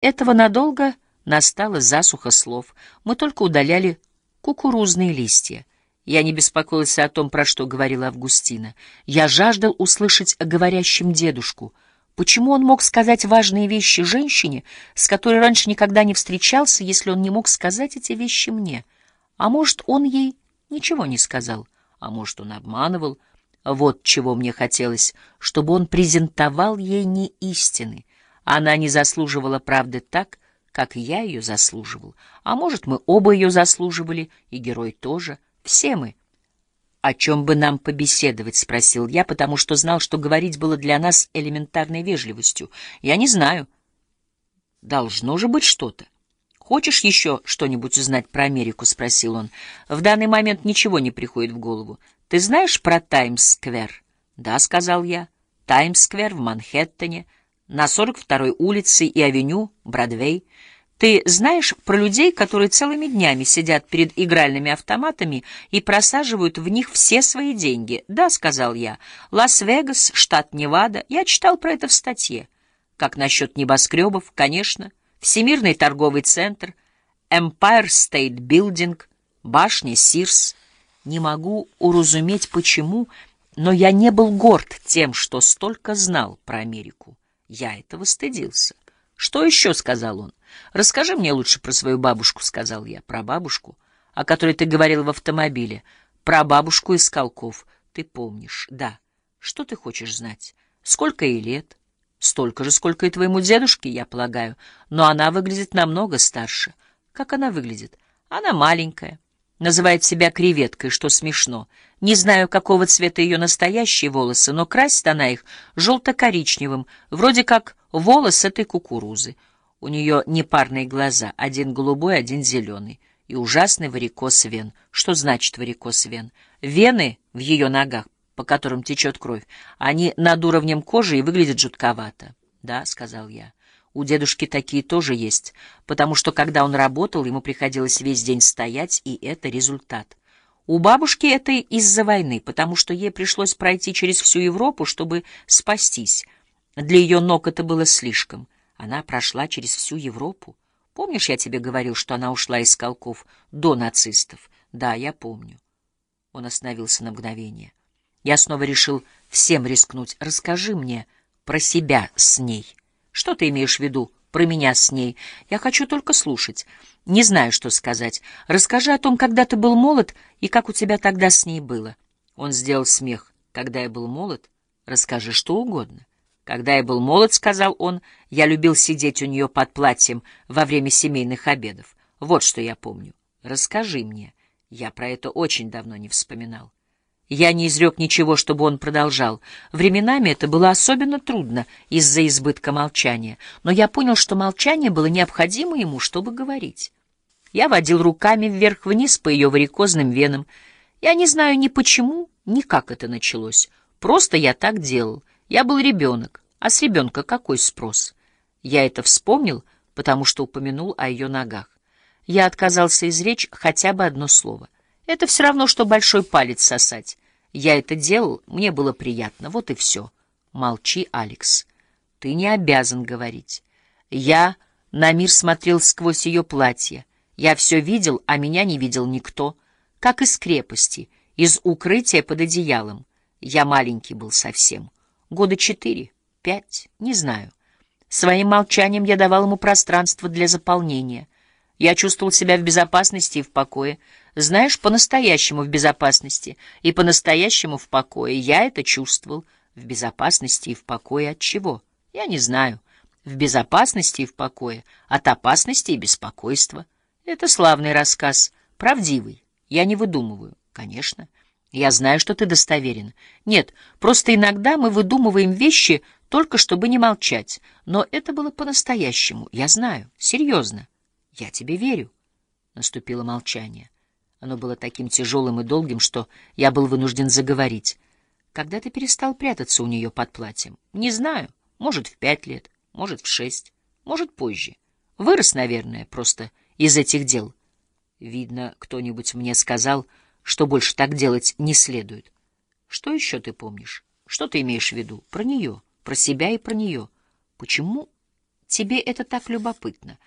этого надолго настала засуха слов. Мы только удаляли кукурузные листья. Я не беспокоился о том, про что говорила Августина. Я жаждал услышать о говорящем дедушку. Почему он мог сказать важные вещи женщине, с которой раньше никогда не встречался, если он не мог сказать эти вещи мне? А может, он ей ничего не сказал, а может, он обманывал. Вот чего мне хотелось, чтобы он презентовал ей не истины. Она не заслуживала правды так, как я ее заслуживал. А может, мы оба ее заслуживали, и герой тоже. Все мы. «О чем бы нам побеседовать?» — спросил я, потому что знал, что говорить было для нас элементарной вежливостью. «Я не знаю. Должно же быть что-то». «Хочешь еще что-нибудь узнать про Америку?» — спросил он. «В данный момент ничего не приходит в голову. Ты знаешь про Таймс-сквер?» «Да», — сказал я. «Таймс-сквер в Манхэттене, на 42-й улице и авеню Бродвей». Ты знаешь про людей, которые целыми днями сидят перед игральными автоматами и просаживают в них все свои деньги? Да, сказал я. Лас-Вегас, штат Невада. Я читал про это в статье. Как насчет небоскребов? Конечно. Всемирный торговый центр, Empire State Building, башня Сирс. Не могу уразуметь, почему, но я не был горд тем, что столько знал про Америку. Я этого стыдился. «Что еще?» — сказал он. «Расскажи мне лучше про свою бабушку», — сказал я. «Про бабушку, о которой ты говорил в автомобиле. Про бабушку из Колков. Ты помнишь, да. Что ты хочешь знать? Сколько ей лет?» «Столько же, сколько и твоему дедушке, я полагаю. Но она выглядит намного старше». «Как она выглядит?» «Она маленькая». Называет себя креветкой, что смешно. Не знаю, какого цвета ее настоящие волосы, но красит она их желто-коричневым, вроде как волос этой кукурузы. У нее непарные глаза, один голубой, один зеленый, и ужасный варикоз вен. Что значит варикоз вен? Вены в ее ногах, по которым течет кровь, они над уровнем кожи и выглядят жутковато. — Да, — сказал я. У дедушки такие тоже есть, потому что, когда он работал, ему приходилось весь день стоять, и это результат. У бабушки это из-за войны, потому что ей пришлось пройти через всю Европу, чтобы спастись. Для ее ног это было слишком. Она прошла через всю Европу. Помнишь, я тебе говорил, что она ушла из Колков до нацистов? Да, я помню. Он остановился на мгновение. Я снова решил всем рискнуть. Расскажи мне про себя с ней. Что ты имеешь в виду про меня с ней? Я хочу только слушать. Не знаю, что сказать. Расскажи о том, когда ты был молод и как у тебя тогда с ней было. Он сделал смех. Когда я был молод, расскажи что угодно. Когда я был молод, — сказал он, — я любил сидеть у нее под платьем во время семейных обедов. Вот что я помню. Расскажи мне. Я про это очень давно не вспоминал. Я не изрек ничего, чтобы он продолжал. Временами это было особенно трудно из-за избытка молчания, но я понял, что молчание было необходимо ему, чтобы говорить. Я водил руками вверх-вниз по ее варикозным венам. Я не знаю ни почему, ни как это началось. Просто я так делал. Я был ребенок. А с ребенка какой спрос? Я это вспомнил, потому что упомянул о ее ногах. Я отказался изречь хотя бы одно слово. Это все равно, что большой палец сосать. Я это делал, мне было приятно, вот и все. Молчи, Алекс. Ты не обязан говорить. Я на мир смотрел сквозь ее платье. Я все видел, а меня не видел никто. Как из крепости, из укрытия под одеялом. Я маленький был совсем. Года четыре, пять, не знаю. Своим молчанием я давал ему пространство для заполнения. Я чувствовал себя в безопасности и в покое. Знаешь, по-настоящему в безопасности и по-настоящему в покое. Я это чувствовал. В безопасности и в покое от чего? Я не знаю. В безопасности и в покое. От опасности и беспокойства. Это славный рассказ. Правдивый. Я не выдумываю. Конечно. Я знаю, что ты достоверен. Нет, просто иногда мы выдумываем вещи только чтобы не молчать. Но это было по-настоящему. Я знаю. Серьезно. Я тебе верю. Наступило молчание. Оно было таким тяжелым и долгим, что я был вынужден заговорить. Когда ты перестал прятаться у нее под платьем? Не знаю. Может, в пять лет, может, в шесть, может, позже. Вырос, наверное, просто из этих дел. Видно, кто-нибудь мне сказал, что больше так делать не следует. Что еще ты помнишь? Что ты имеешь в виду? Про нее, про себя и про нее. Почему тебе это так любопытно.